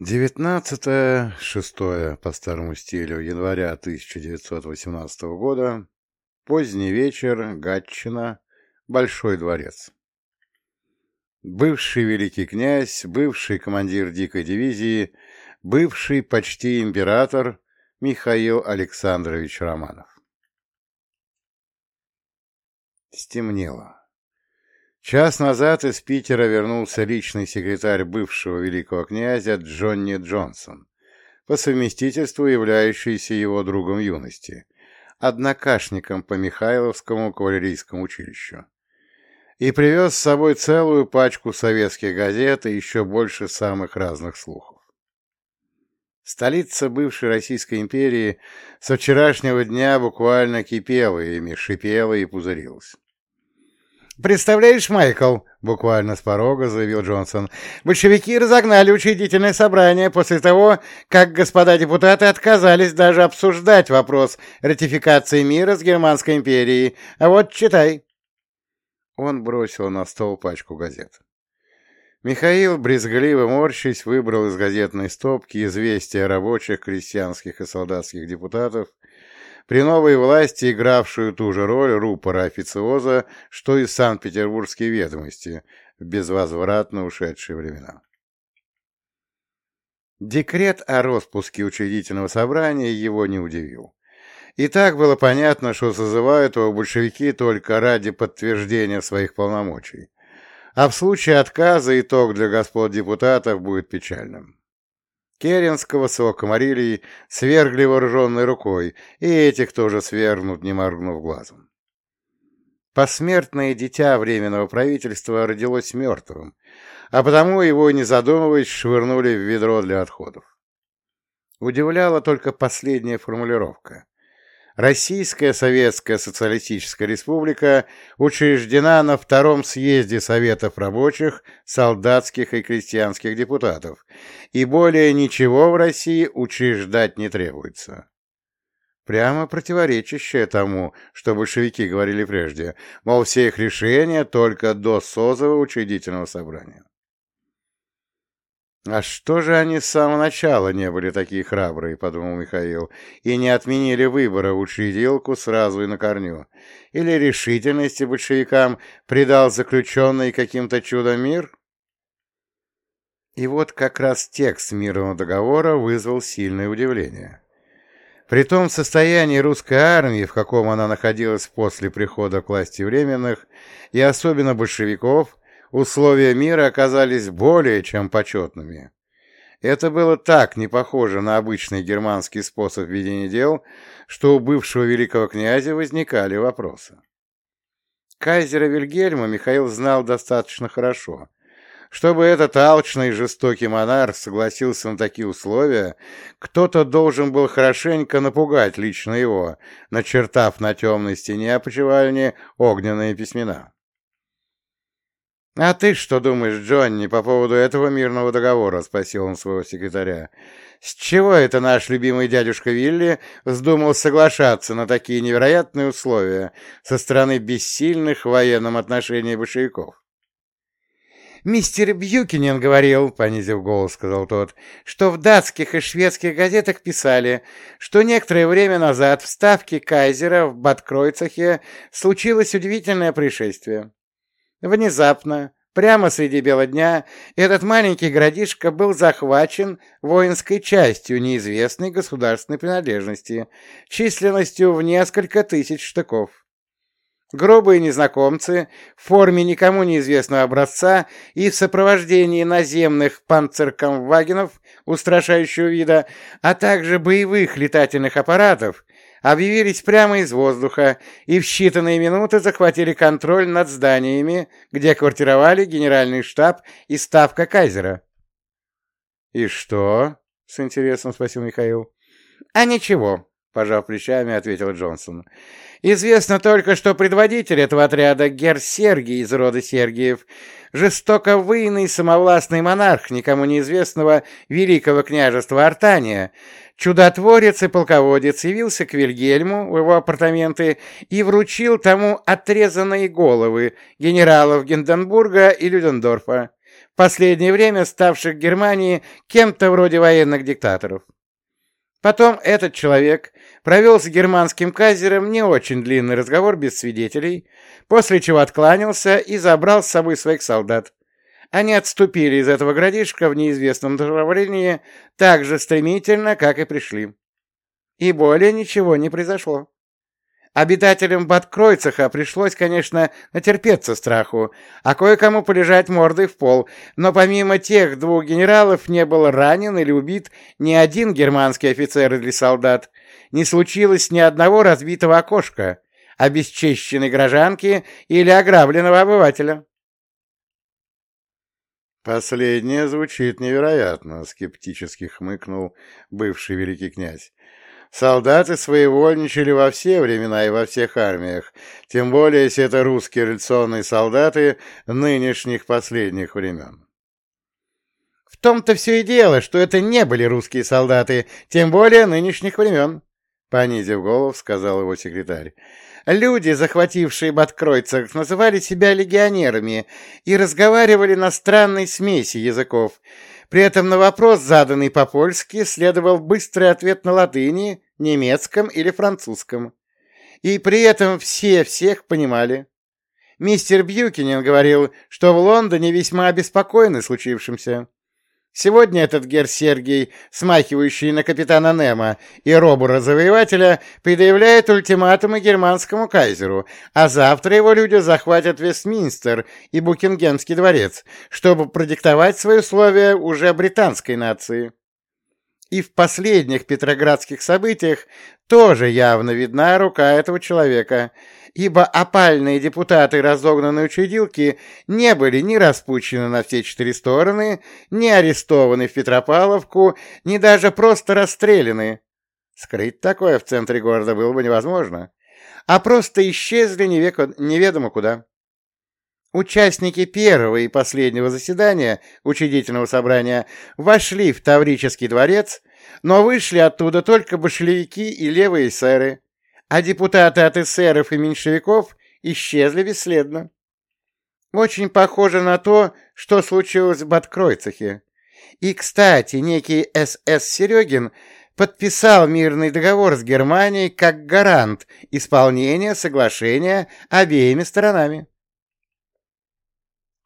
19-6 по старому стилю января 1918 года. Поздний вечер. Гатчина. Большой дворец. Бывший великий князь, бывший командир дикой дивизии, бывший почти император Михаил Александрович Романов. Стемнело. Час назад из Питера вернулся личный секретарь бывшего великого князя Джонни Джонсон, по совместительству являющийся его другом юности, однокашником по Михайловскому кавалерийскому училищу, и привез с собой целую пачку советских газет и еще больше самых разных слухов. Столица бывшей Российской империи со вчерашнего дня буквально кипела ими, шипела и пузырилась. «Представляешь, Майкл?» — буквально с порога заявил Джонсон. «Большевики разогнали учредительное собрание после того, как господа депутаты отказались даже обсуждать вопрос ратификации мира с Германской империей. А вот читай». Он бросил на стол пачку газет. Михаил, брезгливо морщись, выбрал из газетной стопки известия рабочих, крестьянских и солдатских депутатов при новой власти игравшую ту же роль рупора официоза, что и Санкт-Петербургские ведомости в безвозвратно ушедшие времена. Декрет о распуске учредительного собрания его не удивил. И так было понятно, что созывают его большевики только ради подтверждения своих полномочий, а в случае отказа итог для господ депутатов будет печальным. Керенского с его комарилией свергли вооруженной рукой, и этих тоже свергнут, не моргнув глазом. Посмертное дитя Временного правительства родилось мертвым, а потому его, не задумываясь, швырнули в ведро для отходов. Удивляла только последняя формулировка. Российская Советская Социалистическая Республика учреждена на Втором съезде Советов рабочих, солдатских и крестьянских депутатов, и более ничего в России учреждать не требуется. Прямо противоречащее тому, что большевики говорили прежде, мол, все их решения только до созыва учредительного собрания. «А что же они с самого начала не были такие храбрые?» — подумал Михаил, «и не отменили выбора учредилку сразу и на корню? Или решительности большевикам придал заключенный каким-то чудом мир?» И вот как раз текст мирного договора вызвал сильное удивление. При том состоянии русской армии, в каком она находилась после прихода к власти временных, и особенно большевиков, условия мира оказались более чем почетными. Это было так не похоже на обычный германский способ ведения дел, что у бывшего великого князя возникали вопросы. Кайзера Вильгельма Михаил знал достаточно хорошо. Чтобы этот алчный и жестокий монарх согласился на такие условия, кто-то должен был хорошенько напугать лично его, начертав на темной стене опочивальни огненные письмена. «А ты что думаешь, Джонни, по поводу этого мирного договора?» — спросил он своего секретаря. «С чего это наш любимый дядюшка Вилли вздумал соглашаться на такие невероятные условия со стороны бессильных в военном отношении большевиков?» «Мистер Бьюкинен говорил, — понизив голос, — сказал тот, — что в датских и шведских газетах писали, что некоторое время назад в ставке Кайзера в Баткройцахе случилось удивительное происшествие. Внезапно, прямо среди бела дня, этот маленький городишко был захвачен воинской частью неизвестной государственной принадлежности, численностью в несколько тысяч штыков. Грубые незнакомцы в форме никому неизвестного образца и в сопровождении наземных панцеркомвагенов устрашающего вида, а также боевых летательных аппаратов, объявились прямо из воздуха и в считанные минуты захватили контроль над зданиями, где квартировали генеральный штаб и ставка Кайзера. «И что?» — с интересом спросил Михаил. «А ничего», — пожав плечами, ответил Джонсон. «Известно только, что предводитель этого отряда, гер Сергий из рода Сергиев, жестоко выйный самовластный монарх никому неизвестного великого княжества Артания, Чудотворец и полководец явился к Вильгельму в его апартаменты и вручил тому отрезанные головы генералов Гинденбурга и Людендорфа, последнее время ставших в Германии кем-то вроде военных диктаторов. Потом этот человек провел с германским кайзером не очень длинный разговор без свидетелей, после чего откланялся и забрал с собой своих солдат. Они отступили из этого городишка в неизвестном направлении так же стремительно, как и пришли. И более ничего не произошло. Обитателям Баткройцеха пришлось, конечно, натерпеться страху, а кое-кому полежать мордой в пол, но помимо тех двух генералов не был ранен или убит ни один германский офицер или солдат, не случилось ни одного разбитого окошка, обесчещенной гражданки или ограбленного обывателя. «Последнее звучит невероятно», — скептически хмыкнул бывший великий князь. Солдаты своевольничали во все времена и во всех армиях, тем более, если это русские революционные солдаты нынешних последних времен. В том-то все и дело, что это не были русские солдаты, тем более нынешних времен, — понизив голову, сказал его секретарь. Люди, захватившие Баткройцах, называли себя легионерами и разговаривали на странной смеси языков, при этом на вопрос, заданный по-польски, следовал быстрый ответ на латыни, немецком или французском. И при этом все всех понимали. Мистер Бьюкинен говорил, что в Лондоне весьма обеспокоены случившимся. Сегодня этот гер Сергей, смахивающий на капитана Немо и Робура-завоевателя, предъявляет ультиматумы германскому кайзеру, а завтра его люди захватят Вестминстер и Букингемский дворец, чтобы продиктовать свои условия уже британской нации. И в последних петроградских событиях тоже явно видна рука этого человека, ибо опальные депутаты разогнанной учредилки не были ни распущены на все четыре стороны, ни арестованы в Петропавловку, ни даже просто расстреляны. Скрыть такое в центре города было бы невозможно, а просто исчезли неведомо куда. Участники первого и последнего заседания учредительного собрания вошли в Таврический дворец, но вышли оттуда только большевики и левые эсеры, а депутаты от эсеров и меньшевиков исчезли бесследно. Очень похоже на то, что случилось в Баткройцехе. И, кстати, некий СС Серегин подписал мирный договор с Германией как гарант исполнения соглашения обеими сторонами.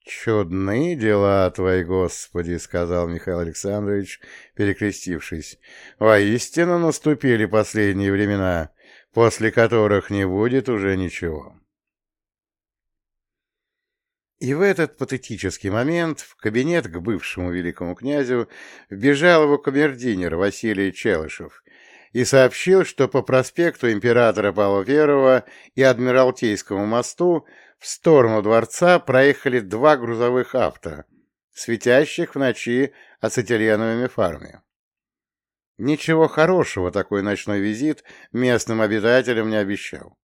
«Чудные дела твои, Господи!» — сказал Михаил Александрович, перекрестившись. «Воистину наступили последние времена, после которых не будет уже ничего». И в этот патетический момент в кабинет к бывшему великому князю вбежал его камердинер Василий Челышев и сообщил, что по проспекту императора Павла I и Адмиралтейскому мосту в сторону дворца проехали два грузовых авто, светящих в ночи ацетиленовыми фарами. Ничего хорошего такой ночной визит местным обитателям не обещал.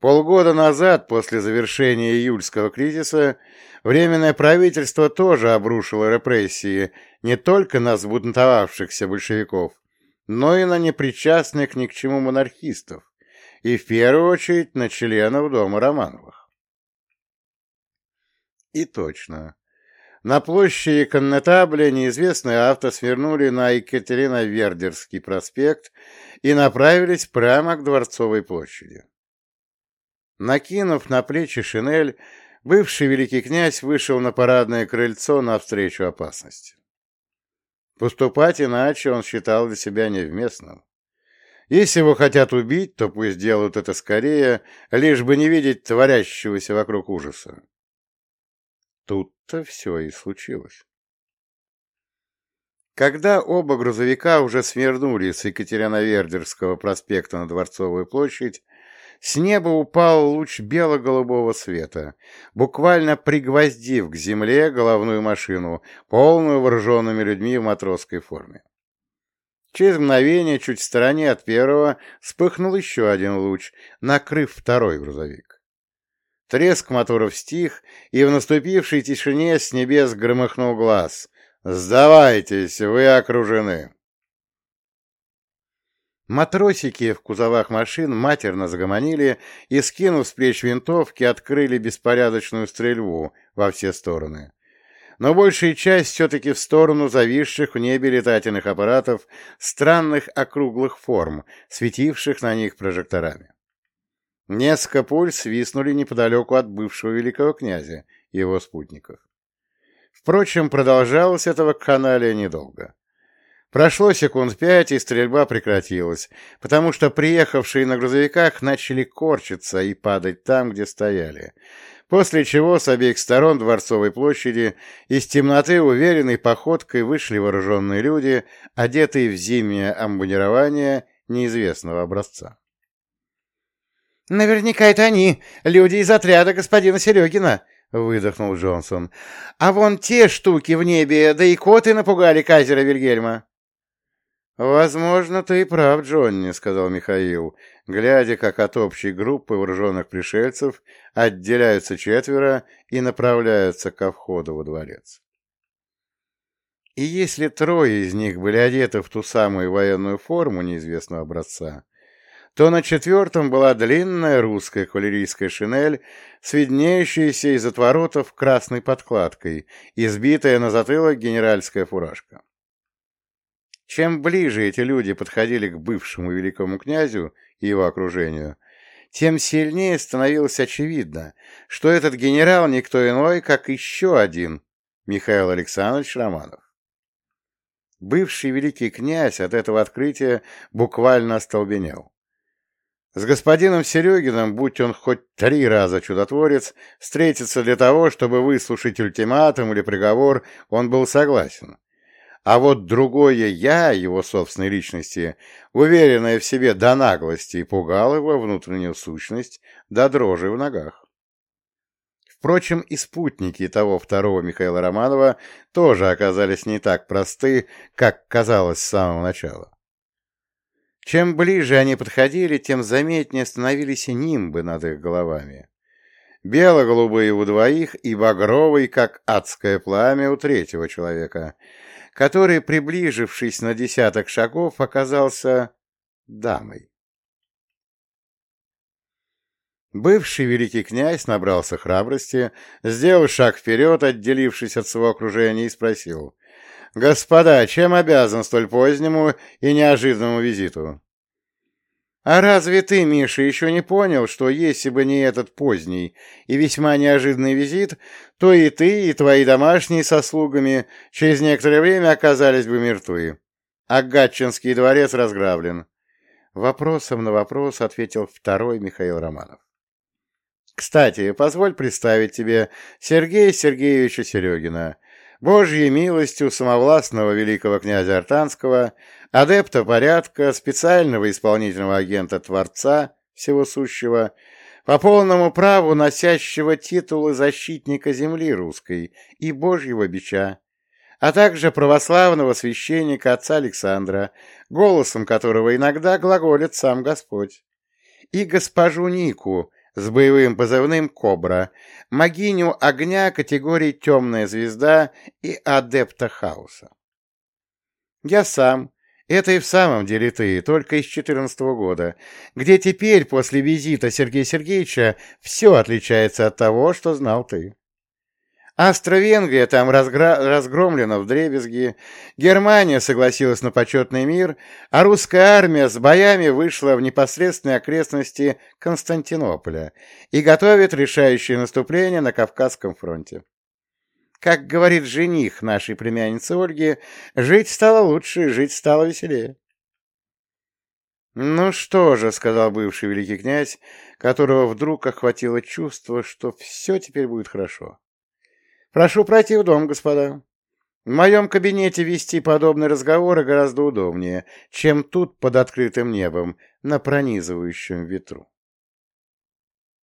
Полгода назад, после завершения июльского кризиса, Временное правительство тоже обрушило репрессии не только на взбунтовавшихся большевиков, но и на непричастных ни к чему монархистов, и в первую очередь на членов дома Романовых. И точно. На площади Коннетабля неизвестные авто свернули на Екатерино-Вердерский проспект и направились прямо к Дворцовой площади. Накинув на плечи шинель, бывший великий князь вышел на парадное крыльцо навстречу опасности. Поступать иначе он считал для себя невместным. Если его хотят убить, то пусть делают это скорее, лишь бы не видеть творящегося вокруг ужаса. Тут-то все и случилось. Когда оба грузовика уже свернули с Екатериновердерского проспекта на Дворцовую площадь, с неба упал луч бело-голубого света, буквально пригвоздив к земле головную машину, полную вооруженными людьми в матросской форме. Через мгновение, чуть в стороне от первого, вспыхнул еще один луч, накрыв второй грузовик. Треск моторов стих, и в наступившей тишине с небес громыхнул глаз. «Сдавайтесь, вы окружены!» Матросики в кузовах машин матерно загомонили и, скинув с плеч винтовки, открыли беспорядочную стрельбу во все стороны. но большая часть все-таки в сторону зависших в небе летательных аппаратов странных округлых форм, светивших на них прожекторами. Несколько пуль свистнули неподалеку от бывшего великого князя и его спутников. Впрочем, продолжалось этого канале недолго. Прошло секунд пять, и стрельба прекратилась, потому что приехавшие на грузовиках начали корчиться и падать там, где стояли, после чего с обеих сторон Дворцовой площади из темноты уверенной походкой вышли вооруженные люди, одетые в зимнее амбунирование неизвестного образца. «Наверняка это они, люди из отряда господина Серегина», — выдохнул Джонсон. «А вон те штуки в небе, да и коты напугали кайзера Вильгельма». «Возможно, ты и прав, Джонни», — сказал Михаил, глядя, как от общей группы вооруженных пришельцев отделяются четверо и направляются ко входу во дворец. И если трое из них были одеты в ту самую военную форму неизвестного образца, то на четвертом была длинная русская кавалерийская шинель с из отворотов красной подкладкой, избитая на затылок генеральская фуражка. Чем ближе эти люди подходили к бывшему великому князю и его окружению, тем сильнее становилось очевидно, что этот генерал никто иной, как еще один Михаил Александрович Романов. Бывший великий князь от этого открытия буквально остолбенел. С господином Серегиным, будь он хоть три раза чудотворец, встретиться для того, чтобы выслушать ультиматум или приговор, он был согласен. А вот другое «я» его собственной личности, уверенное в себе до наглости, пугало его внутреннюю сущность до дрожи в ногах. Впрочем, и спутники того второго Михаила Романова тоже оказались не так просты, как казалось с самого начала. Чем ближе они подходили, тем заметнее становились нимбы над их головами. Бело-голубые у двоих и багровый, как адское пламя у третьего человека — который, приближившись на десяток шагов, оказался дамой. Бывший великий князь набрался храбрости, сделал шаг вперед, отделившись от своего окружения, и спросил, «Господа, чем обязан столь позднему и неожиданному визиту?» А разве ты, Миша, еще не понял, что если бы не этот поздний и весьма неожиданный визит, то и ты, и твои домашние со слугами через некоторое время оказались бы мертвы, а Гатчинский дворец разграблен? Вопросом на вопрос ответил второй Михаил Романов. Кстати, позволь представить тебе Сергея Сергеевича Серегина, Божьей милостью самовластного великого князя Артанского, адепта порядка, специального исполнительного агента Творца всего сущего, по полному праву носящего титулы защитника земли русской и Божьего бича, а также православного священника отца Александра, голосом которого иногда глаголит сам Господь, и госпожу Нику с боевым позывным «Кобра», могиню огня категории «Темная звезда» и адепта хаоса. Я сам, это и в самом деле ты, только из четырнадцатого года, где теперь, после визита Сергея Сергеевича, все отличается от того, что знал ты. Австро-Венгрия там разгра... разгромлена в дребезги, Германия согласилась на почетный мир, а русская армия с боями вышла в непосредственные окрестности Константинополя и готовит решающее наступление на Кавказском фронте. Как говорит жених нашей племянницы Ольги, жить стало лучше, жить стало веселее. «Ну что же», — сказал бывший великий князь, которого вдруг охватило чувство, что все теперь будет хорошо. «Прошу пройти в дом, господа. В моем кабинете вести подобные разговоры гораздо удобнее, чем тут под открытым небом на пронизывающем ветру».